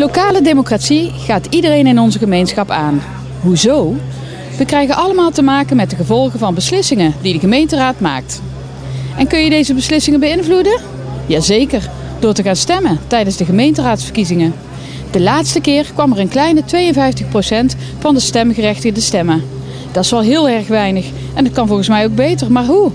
lokale democratie gaat iedereen in onze gemeenschap aan. Hoezo? We krijgen allemaal te maken met de gevolgen van beslissingen die de gemeenteraad maakt. En kun je deze beslissingen beïnvloeden? Jazeker, door te gaan stemmen tijdens de gemeenteraadsverkiezingen. De laatste keer kwam er een kleine 52% van de stemgerechtigden stemmen. Dat is wel heel erg weinig en dat kan volgens mij ook beter, maar hoe?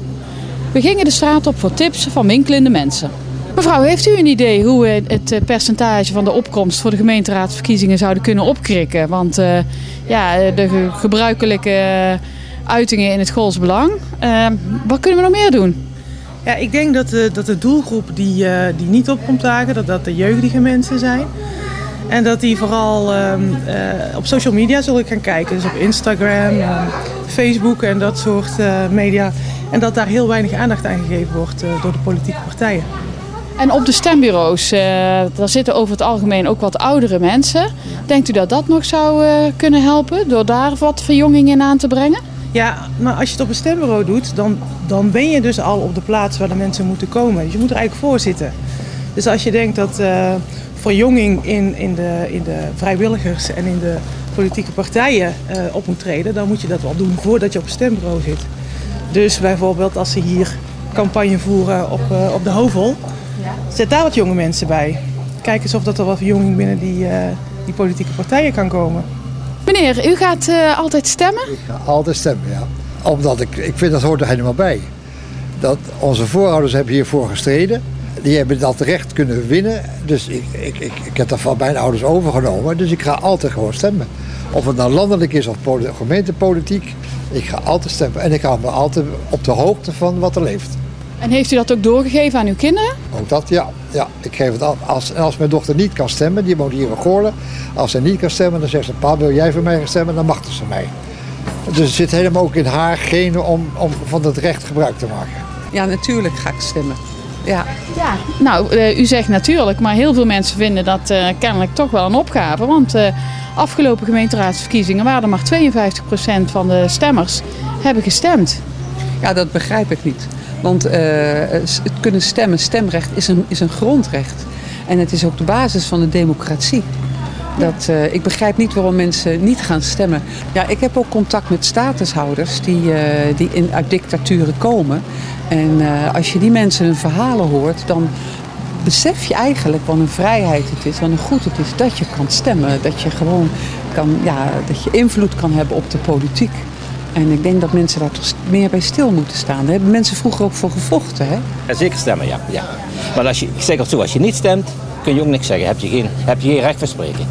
We gingen de straat op voor tips van winkelende mensen. Mevrouw, heeft u een idee hoe we het eh, percentage van de opkomst voor de gemeenteraadsverkiezingen zouden kunnen opkrikken? Want uh, ja, de gebruikelijke uitingen in het Gools Belang. Uh, wat kunnen we nog meer doen? Ja, ik denk dat de, dat de doelgroep die, die niet opkomt dagen, dat dat de jeugdige mensen zijn. En dat die vooral uh, op social media zullen gaan kijken. Dus op Instagram, Facebook en dat soort media. En dat daar heel weinig aandacht aan gegeven wordt door de politieke partijen. En op de stembureaus, uh, daar zitten over het algemeen ook wat oudere mensen. Denkt u dat dat nog zou uh, kunnen helpen door daar wat verjonging in aan te brengen? Ja, maar als je het op een stembureau doet, dan, dan ben je dus al op de plaats waar de mensen moeten komen. Dus je moet er eigenlijk voor zitten. Dus als je denkt dat uh, verjonging in, in, de, in de vrijwilligers en in de politieke partijen op moet treden, dan moet je dat wel doen voordat je op een stembureau zit. Dus bijvoorbeeld als ze hier campagne voeren op, op de Hovel, Zet daar wat jonge mensen bij. Kijk eens of dat er wat verjonging binnen die, uh, die politieke partijen kan komen. Meneer, u gaat uh, altijd stemmen? Ik ga altijd stemmen, ja. Omdat ik, ik vind dat hoort er helemaal bij. Dat onze voorouders hebben hiervoor gestreden. Die hebben dat recht kunnen winnen. Dus ik, ik, ik, ik heb dat van mijn ouders overgenomen. Dus ik ga altijd gewoon stemmen. Of het nou landelijk is of gemeentepolitiek. Ik ga altijd stemmen. En ik hou me altijd op de hoogte van wat er leeft. En heeft u dat ook doorgegeven aan uw kinderen? Ook dat, ja. ja. Ik geef het af. Als, als mijn dochter niet kan stemmen, die woont hier in Goorlen. Als ze niet kan stemmen, dan zegt ze, pa, wil jij voor mij gaan stemmen? Dan mag ze mij. Dus het zit helemaal ook in haar genen om, om van het recht gebruik te maken. Ja, natuurlijk ga ik stemmen. Ja. ja, nou, uh, u zegt natuurlijk, maar heel veel mensen vinden dat uh, kennelijk toch wel een opgave. Want uh, afgelopen gemeenteraadsverkiezingen waren er maar 52% van de stemmers hebben gestemd. Ja, dat begrijp ik niet. Want uh, het kunnen stemmen, stemrecht is een, is een grondrecht. En het is ook de basis van de democratie. Dat, uh, ik begrijp niet waarom mensen niet gaan stemmen. Ja, ik heb ook contact met statushouders die, uh, die in, uit dictaturen komen. En als je die mensen hun verhalen hoort, dan besef je eigenlijk wat een vrijheid het is, wat een goed het is dat je kan stemmen. Dat je gewoon kan, ja, dat je invloed kan hebben op de politiek. En ik denk dat mensen daar toch meer bij stil moeten staan. Daar hebben mensen vroeger ook voor gevochten. Hè? Ja, zeker stemmen, ja. ja. Maar als je, ik zeg het zo, als je niet stemt, kun je ook niks zeggen. Heb je geen, heb je geen recht van spreken.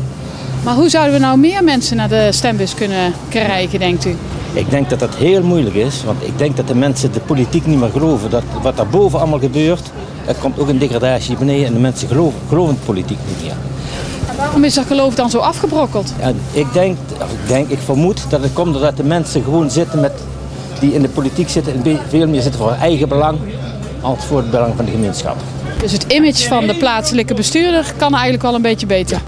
Maar hoe zouden we nou meer mensen naar de stembus kunnen krijgen, denkt u? Ik denk dat dat heel moeilijk is. Want ik denk dat de mensen de politiek niet meer geloven. Dat wat daar boven allemaal gebeurt, er komt ook een degradatie beneden. En de mensen geloven, geloven de politiek niet meer. Waarom is dat geloof dan zo afgebrokkeld? Ja, ik, denk, ik denk, ik vermoed dat het komt doordat de mensen gewoon zitten met, die in de politiek zitten en veel meer zitten voor hun eigen belang als voor het belang van de gemeenschap. Dus het image van de plaatselijke bestuurder kan eigenlijk wel een beetje beter?